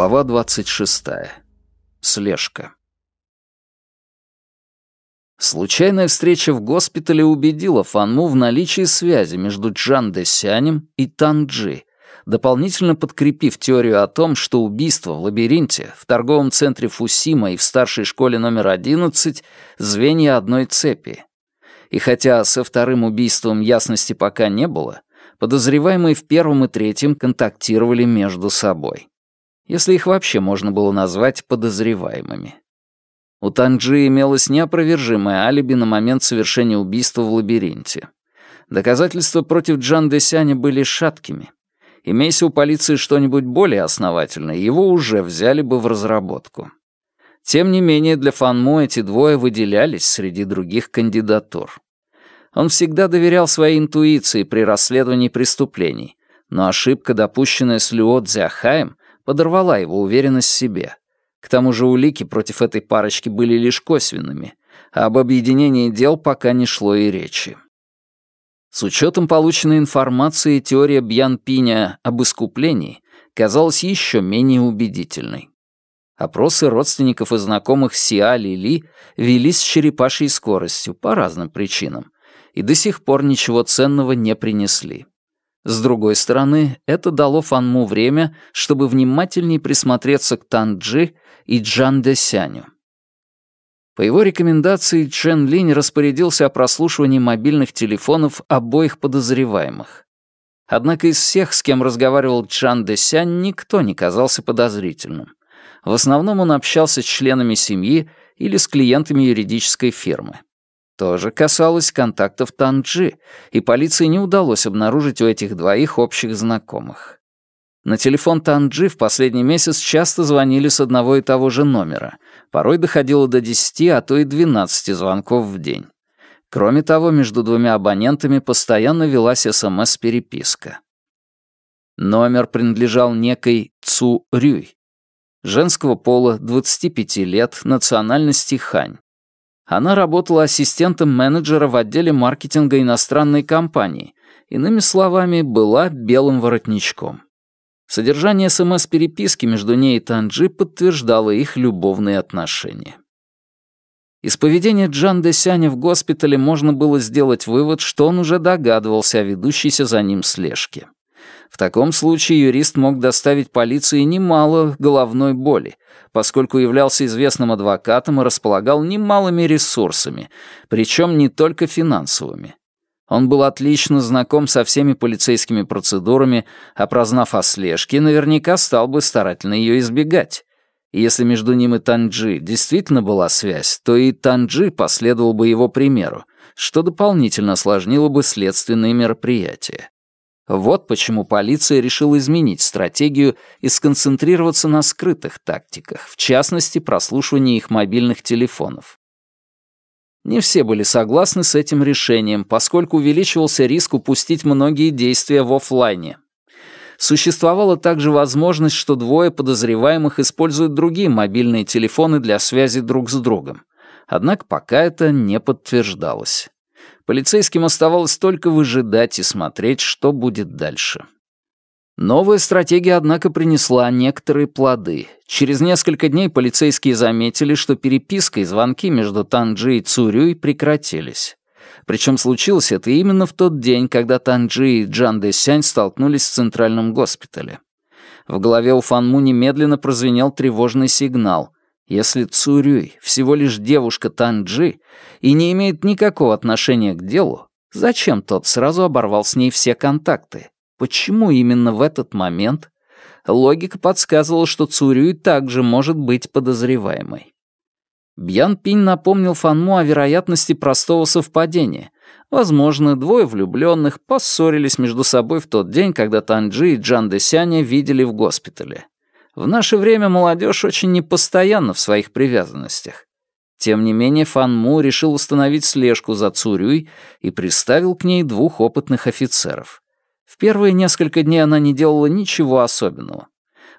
Глава 26. Слежка. Случайная встреча в госпитале убедила Фанму в наличии связи между Джан Дэсянем и Танджи, дополнительно подкрепив теорию о том, что убийство в лабиринте, в торговом центре Фусима и в старшей школе номер 11 — звенья одной цепи. И хотя со вторым убийством ясности пока не было, подозреваемые в первом и третьем контактировали между собой. Если их вообще можно было назвать подозреваемыми. У Танджи имелось неопровержимое алиби на момент совершения убийства в лабиринте. Доказательства против Джан Десяня были шаткими. Имейся у полиции что-нибудь более основательное, его уже взяли бы в разработку. Тем не менее, для Фанму эти двое выделялись среди других кандидатур. Он всегда доверял своей интуиции при расследовании преступлений, но ошибка, допущенная с Люо Цзяхаем, подорвала его уверенность в себе. К тому же улики против этой парочки были лишь косвенными, а об объединении дел пока не шло и речи. С учетом полученной информации, теория Бьян Пиня об искуплении казалась еще менее убедительной. Опросы родственников и знакомых Сиа Ли велись с черепашьей скоростью по разным причинам и до сих пор ничего ценного не принесли. С другой стороны, это дало Фанму время, чтобы внимательнее присмотреться к Танджи и Джан Десяню. По его рекомендации Чен Линь распорядился о прослушивании мобильных телефонов обоих подозреваемых. Однако из всех, с кем разговаривал Чан Дэсянь, никто не казался подозрительным. В основном он общался с членами семьи или с клиентами юридической фирмы. То же касалось контактов Танджи, и полиции не удалось обнаружить у этих двоих общих знакомых. На телефон Танджи в последний месяц часто звонили с одного и того же номера. Порой доходило до 10, а то и 12 звонков в день. Кроме того, между двумя абонентами постоянно велась СМС-переписка. Номер принадлежал некой Цу Рюй. Женского пола, 25 лет, национальности Хань. Она работала ассистентом менеджера в отделе маркетинга иностранной компании, иными словами, была белым воротничком. Содержание СМС-переписки между ней и Танджи подтверждало их любовные отношения. Из поведения Джан Десяня в госпитале можно было сделать вывод, что он уже догадывался о ведущейся за ним слежке. В таком случае юрист мог доставить полиции немало головной боли, поскольку являлся известным адвокатом и располагал немалыми ресурсами, причем не только финансовыми. Он был отлично знаком со всеми полицейскими процедурами, а прознав о слежке, наверняка стал бы старательно ее избегать. И если между ним и Танджи действительно была связь, то и Танджи последовал бы его примеру, что дополнительно осложнило бы следственные мероприятия. Вот почему полиция решила изменить стратегию и сконцентрироваться на скрытых тактиках, в частности, прослушивании их мобильных телефонов. Не все были согласны с этим решением, поскольку увеличивался риск упустить многие действия в офлайне. Существовала также возможность, что двое подозреваемых используют другие мобильные телефоны для связи друг с другом. Однако пока это не подтверждалось. Полицейским оставалось только выжидать и смотреть, что будет дальше. Новая стратегия, однако, принесла некоторые плоды. Через несколько дней полицейские заметили, что переписка и звонки между Танджи и Цурюй прекратились. Причем случилось это именно в тот день, когда Танджи и Джан Дэсянь столкнулись в центральном госпитале. В голове у Фанму немедленно прозвенел тревожный сигнал. Если Цурюй всего лишь девушка Танджи и не имеет никакого отношения к делу, зачем тот сразу оборвал с ней все контакты? Почему именно в этот момент? Логика подсказывала, что Цурюй также может быть подозреваемой. Бьян Пинь напомнил Фанму о вероятности простого совпадения. Возможно, двое влюбленных поссорились между собой в тот день, когда Танджи и Джан Десяня видели в госпитале. В наше время молодежь очень непостоянна в своих привязанностях. Тем не менее, Фан Му решил установить слежку за Цурюй и приставил к ней двух опытных офицеров. В первые несколько дней она не делала ничего особенного.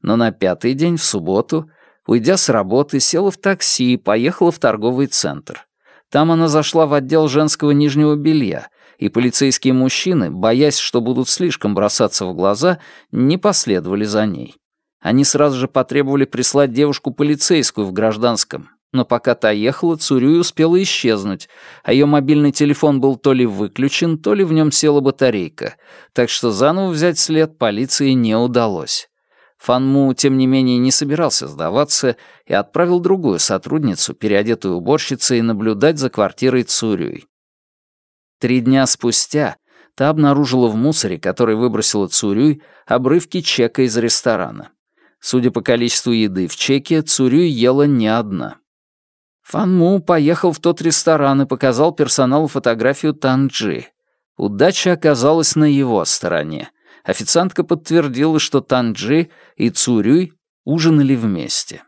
Но на пятый день, в субботу, уйдя с работы, села в такси и поехала в торговый центр. Там она зашла в отдел женского нижнего белья, и полицейские мужчины, боясь, что будут слишком бросаться в глаза, не последовали за ней. Они сразу же потребовали прислать девушку полицейскую в гражданском, но пока та ехала, Цурюй успела исчезнуть, а ее мобильный телефон был то ли выключен, то ли в нем села батарейка, так что заново взять след полиции не удалось. Фанму, тем не менее, не собирался сдаваться и отправил другую сотрудницу, переодетую уборщицей, наблюдать за квартирой Цурюй. Три дня спустя та обнаружила в мусоре, который выбросила Цурюй, обрывки чека из ресторана. Судя по количеству еды в чеке, Цурюй ела не одна. Фанму поехал в тот ресторан и показал персоналу фотографию Танджи. Удача оказалась на его стороне. Официантка подтвердила, что Танджи и Цурюй ужинали вместе.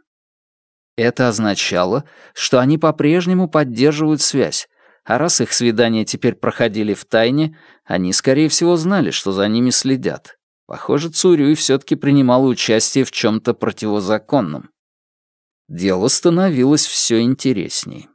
Это означало, что они по-прежнему поддерживают связь, а раз их свидания теперь проходили в тайне, они, скорее всего, знали, что за ними следят. Похоже, Цурюй все-таки принимала участие в чем-то противозаконном. Дело становилось все интересней.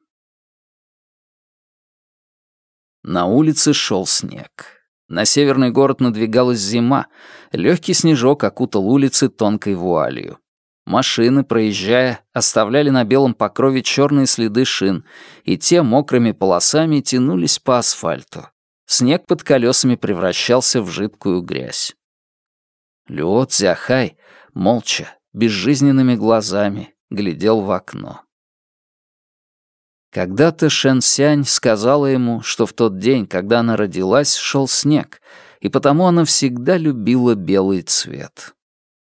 На улице шел снег. На северный город надвигалась зима. Легкий снежок окутал улицы тонкой вуалью. Машины, проезжая, оставляли на белом покрове черные следы шин, и те мокрыми полосами тянулись по асфальту. Снег под колесами превращался в жидкую грязь. Люо Цзяхай, молча, безжизненными глазами, глядел в окно. Когда-то Шэн Сянь сказала ему, что в тот день, когда она родилась, шел снег, и потому она всегда любила белый цвет.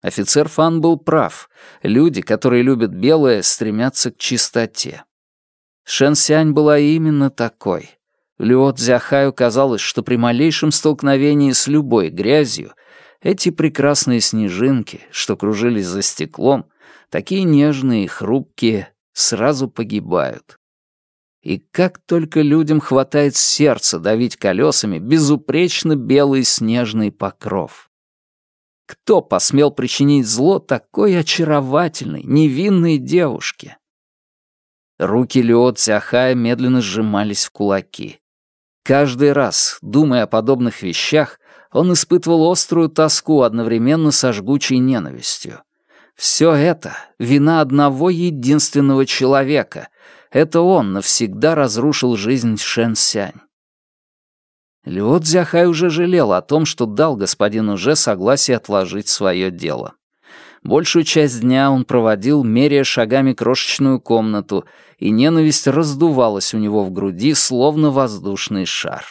Офицер Фан был прав. Люди, которые любят белое, стремятся к чистоте. Шэн Сянь была именно такой. Люо Цзяхаю казалось, что при малейшем столкновении с любой грязью эти прекрасные снежинки, что кружились за стеклом, такие нежные и хрупкие, сразу погибают. И как только людям хватает сердца давить колесами безупречно белый снежный покров. Кто посмел причинить зло такой очаровательной, невинной девушке? Руки Люо Цяхая медленно сжимались в кулаки. Каждый раз, думая о подобных вещах, он испытывал острую тоску одновременно со жгучей ненавистью. Все это — вина одного единственного человека. Это он навсегда разрушил жизнь Шэн Сянь. Люо Цзяхай уже жалел о том, что дал господину Же согласие отложить свое дело. Большую часть дня он проводил, меряя шагами крошечную комнату, и ненависть раздувалась у него в груди, словно воздушный шар.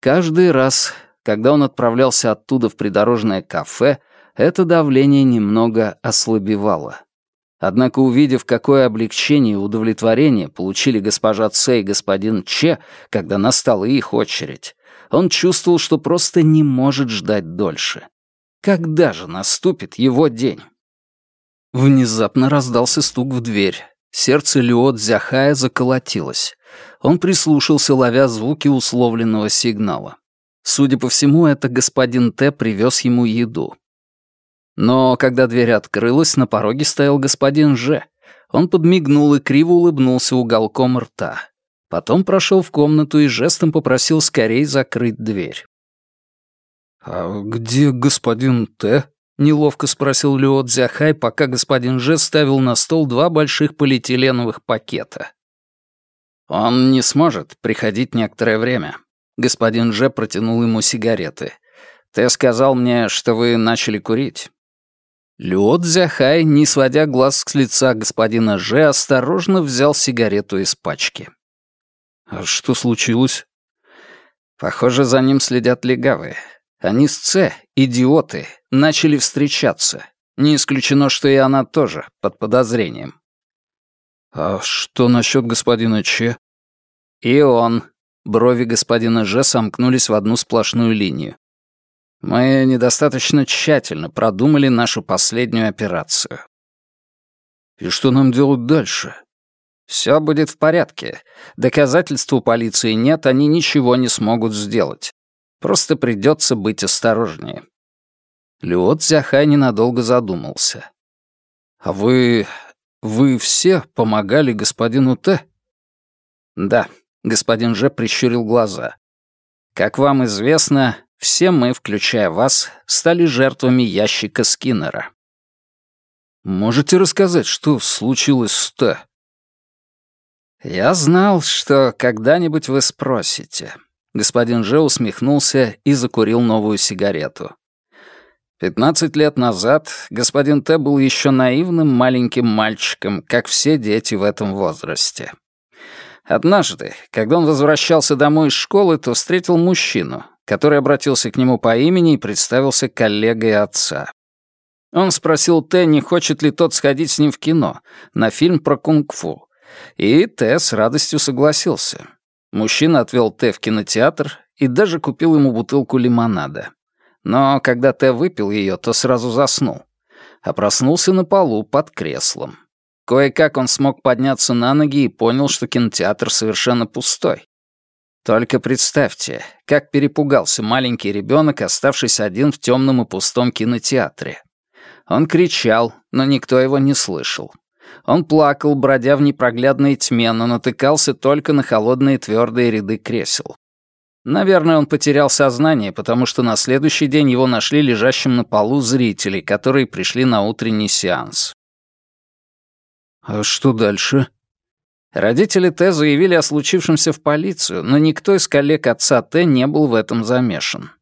Каждый раз, когда он отправлялся оттуда в придорожное кафе, это давление немного ослабевало. Однако, увидев, какое облегчение и удовлетворение получили госпожа Ц и господин Че, когда настала их очередь, он чувствовал, что просто не может ждать дольше. Когда же наступит его день? Внезапно раздался стук в дверь. Сердце Люо Дзяхая заколотилось. Он прислушался, ловя звуки условленного сигнала. Судя по всему, это господин Т привез ему еду. Но когда дверь открылась, на пороге стоял господин Ж. Он подмигнул и криво улыбнулся уголком рта. Потом прошел в комнату и жестом попросил скорее закрыть дверь. «А где господин Т?» — неловко спросил Люо Дзяхай, пока господин Ж ставил на стол два больших полиэтиленовых пакета. «Он не сможет приходить некоторое время». Господин Ж протянул ему сигареты. «Ты сказал мне, что вы начали курить. Люо Цзяхай, не сводя глаз с лица господина Же, осторожно взял сигарету из пачки. «А что случилось?» «Похоже, за ним следят легавые. Они с Ц, идиоты, начали встречаться. Не исключено, что и она тоже, под подозрением». «А что насчет господина Че?» «И он». Брови господина Же сомкнулись в одну сплошную линию. Мы недостаточно тщательно продумали нашу последнюю операцию. И что нам делать дальше? Все будет в порядке. Доказательств у полиции нет, они ничего не смогут сделать. Просто придется быть осторожнее. Люо Цзяхай ненадолго задумался. «А вы... вы все помогали господину Т?» «Да», — господин Же прищурил глаза. «Как вам известно, все мы, включая вас, стали жертвами ящика Скиннера. Можете рассказать, что случилось с Т?» «Я знал, что когда-нибудь вы спросите». Господин Же усмехнулся и закурил новую сигарету. Пятнадцать лет назад господин Т был еще наивным маленьким мальчиком, как все дети в этом возрасте. Однажды, когда он возвращался домой из школы, то встретил мужчину, который обратился к нему по имени и представился коллегой отца. Он спросил Т, не хочет ли тот сходить с ним в кино, на фильм про кунг-фу. И Т с радостью согласился. Мужчина отвел Т в кинотеатр и даже купил ему бутылку лимонада. Но когда Т выпил ее, то сразу заснул. А проснулся на полу под креслом. Кое-как он смог подняться на ноги и понял, что кинотеатр совершенно пустой. Только представьте, как перепугался маленький ребенок, оставшись один в темном и пустом кинотеатре. Он кричал, но никто его не слышал. Он плакал, бродя в непроглядной тьме, но натыкался только на холодные твердые ряды кресел. Наверное, он потерял сознание, потому что на следующий день его нашли лежащим на полу зрители, которые пришли на утренний сеанс. «А что дальше?» Родители Т заявили о случившемся в полицию, но никто из коллег отца Т не был в этом замешан.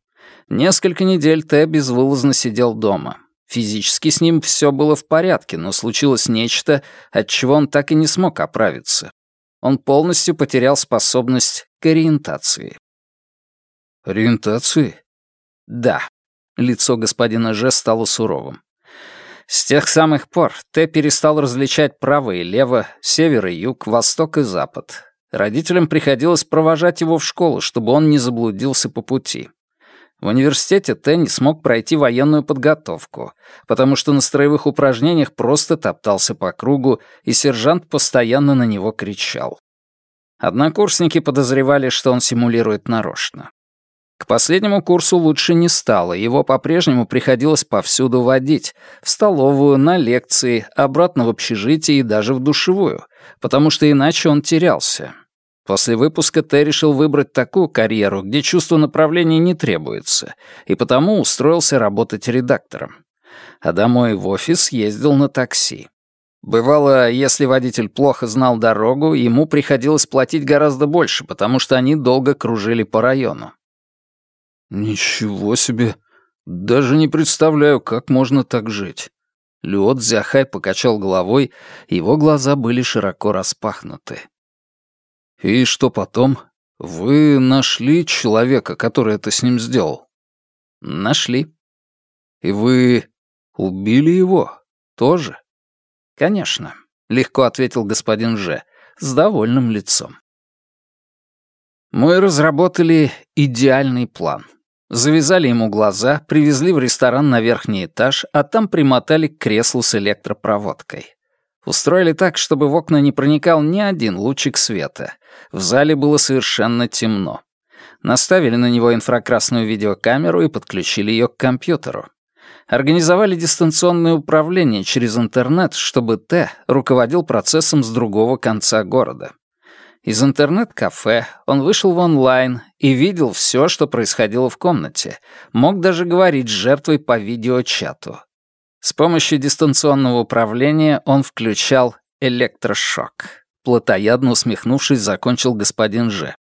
Несколько недель Т безвылазно сидел дома. Физически с ним все было в порядке, но случилось нечто, от чего он так и не смог оправиться. Он полностью потерял способность к ориентации. «Ориентации?» «Да». Лицо господина Ж стало суровым. С тех самых пор Т перестал различать право и лево, север и юг, восток и запад. Родителям приходилось провожать его в школу, чтобы он не заблудился по пути. В университете Тенни смог пройти военную подготовку, потому что на строевых упражнениях просто топтался по кругу, и сержант постоянно на него кричал. Однокурсники подозревали, что он симулирует нарочно. К последнему курсу лучше не стало, его по-прежнему приходилось повсюду водить, в столовую, на лекции, обратно в общежитие и даже в душевую, потому что иначе он терялся. После выпуска Т решил выбрать такую карьеру, где чувство направления не требуется, и потому устроился работать редактором. А домой в офис ездил на такси. Бывало, если водитель плохо знал дорогу, ему приходилось платить гораздо больше, потому что они долго кружили по району. «Ничего себе! Даже не представляю, как можно так жить». Люот Зяхай покачал головой, его глаза были широко распахнуты. «И что потом? Вы нашли человека, который это с ним сделал?» «Нашли». «И вы убили его? Тоже?» «Конечно», — легко ответил господин Ж, с довольным лицом. Мы разработали идеальный план. Завязали ему глаза, привезли в ресторан на верхний этаж, а там примотали к креслу с электропроводкой. Устроили так, чтобы в окна не проникал ни один лучик света. В зале было совершенно темно. Наставили на него инфракрасную видеокамеру и подключили ее к компьютеру. Организовали дистанционное управление через интернет, чтобы Т руководил процессом с другого конца города. Из интернет-кафе он вышел в онлайн и видел все, что происходило в комнате. Мог даже говорить с жертвой по видеочату. С помощью дистанционного управления он включал электрошок. Платоядно усмехнувшись, закончил господин Ж.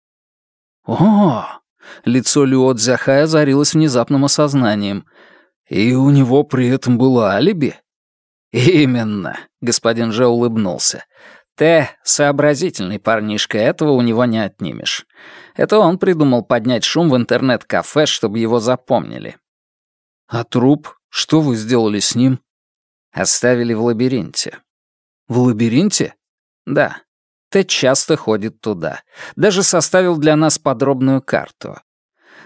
«О!» — лицо Люо Дзяхая озарилось внезапным осознанием. «И у него при этом было алиби?» «Именно», — господин Же улыбнулся. «Т — сообразительный парнишка, этого у него не отнимешь. Это он придумал поднять шум в интернет-кафе, чтобы его запомнили». «А труп?» Что вы сделали с ним? Оставили в лабиринте. В лабиринте? Да. Тед часто ходит туда. Даже составил для нас подробную карту.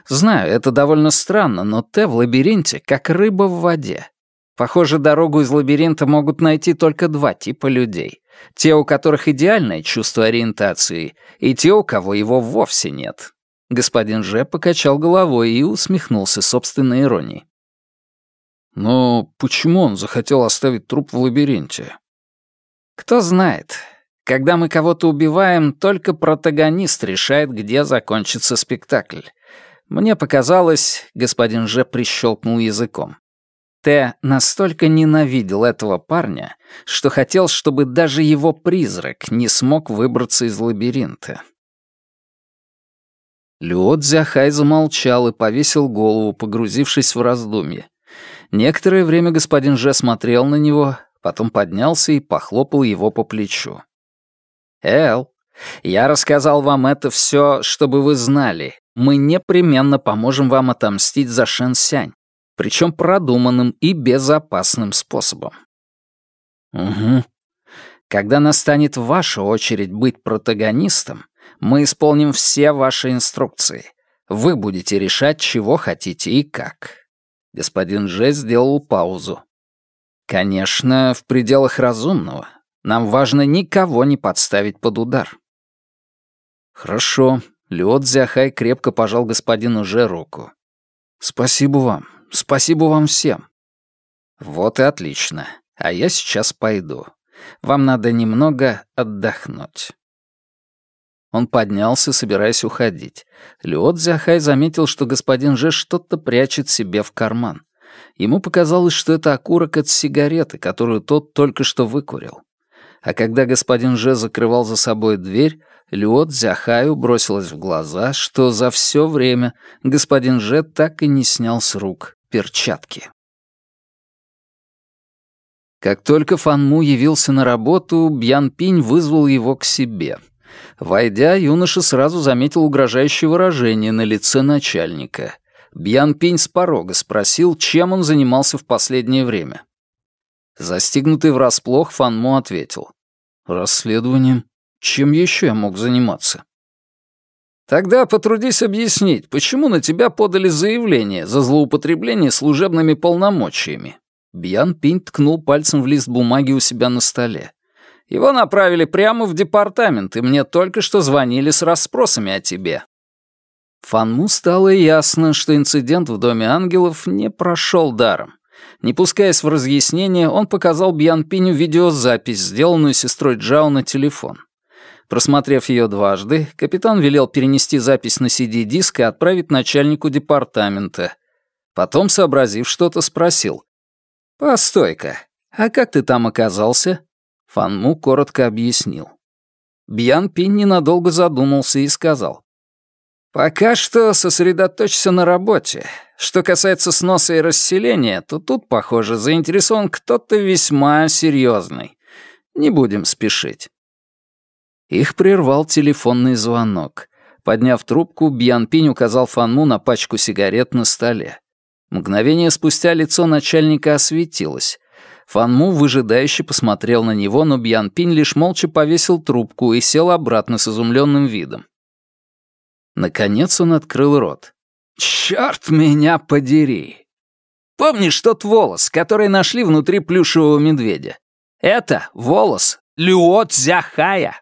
Знаю, это довольно странно, но Т в лабиринте как рыба в воде. Похоже, дорогу из лабиринта могут найти только два типа людей. Те, у которых идеальное чувство ориентации, и те, у кого его вовсе нет. Господин Же покачал головой и усмехнулся собственной иронией. Но почему он захотел оставить труп в лабиринте? Кто знает. Когда мы кого-то убиваем, только протагонист решает, где закончится спектакль. Мне показалось, господин Же прищелкнул языком. Тэ настолько ненавидел этого парня, что хотел, чтобы даже его призрак не смог выбраться из лабиринта. Люо Дзяхай замолчал и повесил голову, погрузившись в раздумье. Некоторое время господин Же смотрел на него, потом поднялся и похлопал его по плечу. «Эл, я рассказал вам это все, чтобы вы знали. Мы непременно поможем вам отомстить за Шэн Сянь, причем продуманным и безопасным способом». «Угу. Когда настанет ваша очередь быть протагонистом, мы исполним все ваши инструкции. Вы будете решать, чего хотите и как». Господин Же сделал паузу. «Конечно, в пределах разумного. Нам важно никого не подставить под удар». «Хорошо». Лёд Зяхай крепко пожал господину Же руку. «Спасибо вам. Спасибо вам всем». «Вот и отлично. А я сейчас пойду. Вам надо немного отдохнуть». Он поднялся, собираясь уходить. Люот Зяхай заметил, что господин Же что-то прячет себе в карман. Ему показалось, что это окурок от сигареты, которую тот только что выкурил. А когда господин Же закрывал за собой дверь, Люот Зяхаю бросилось в глаза, что за все время господин Же так и не снял с рук перчатки. Как только Фанму явился на работу, Бьян Пинь вызвал его к себе — Войдя, юноша сразу заметил угрожающее выражение на лице начальника. Бьян Пинь с порога спросил, чем он занимался в последнее время. Застигнутый врасплох, Фанмо ответил. «Расследованием? Чем еще я мог заниматься?» «Тогда потрудись объяснить, почему на тебя подали заявление за злоупотребление служебными полномочиями?» Бьян Пинь ткнул пальцем в лист бумаги у себя на столе. Его направили прямо в департамент, и мне только что звонили с расспросами о тебе». Фанму стало ясно, что инцидент в Доме ангелов не прошел даром. Не пускаясь в разъяснение, он показал Бьян Пиню видеозапись, сделанную сестрой Джао на телефон. Просмотрев ее дважды, капитан велел перенести запись на CD-диск и отправить начальнику департамента. Потом, сообразив что-то, спросил. «Постой-ка, а как ты там оказался?» Фанму коротко объяснил. Бьян Пин ненадолго задумался и сказал. «Пока что сосредоточься на работе. Что касается сноса и расселения, то тут, похоже, заинтересован кто-то весьма серьезный. Не будем спешить». Их прервал телефонный звонок. Подняв трубку, Бьян Пинь указал Фанму на пачку сигарет на столе. Мгновение спустя лицо начальника осветилось. Фанму выжидающе посмотрел на него, но Бьян Пинь лишь молча повесил трубку и сел обратно с изумленным видом. Наконец он открыл рот. «Чёрт меня подери! Помнишь тот волос, который нашли внутри плюшевого медведя? Это волос Люо Цзяхая!»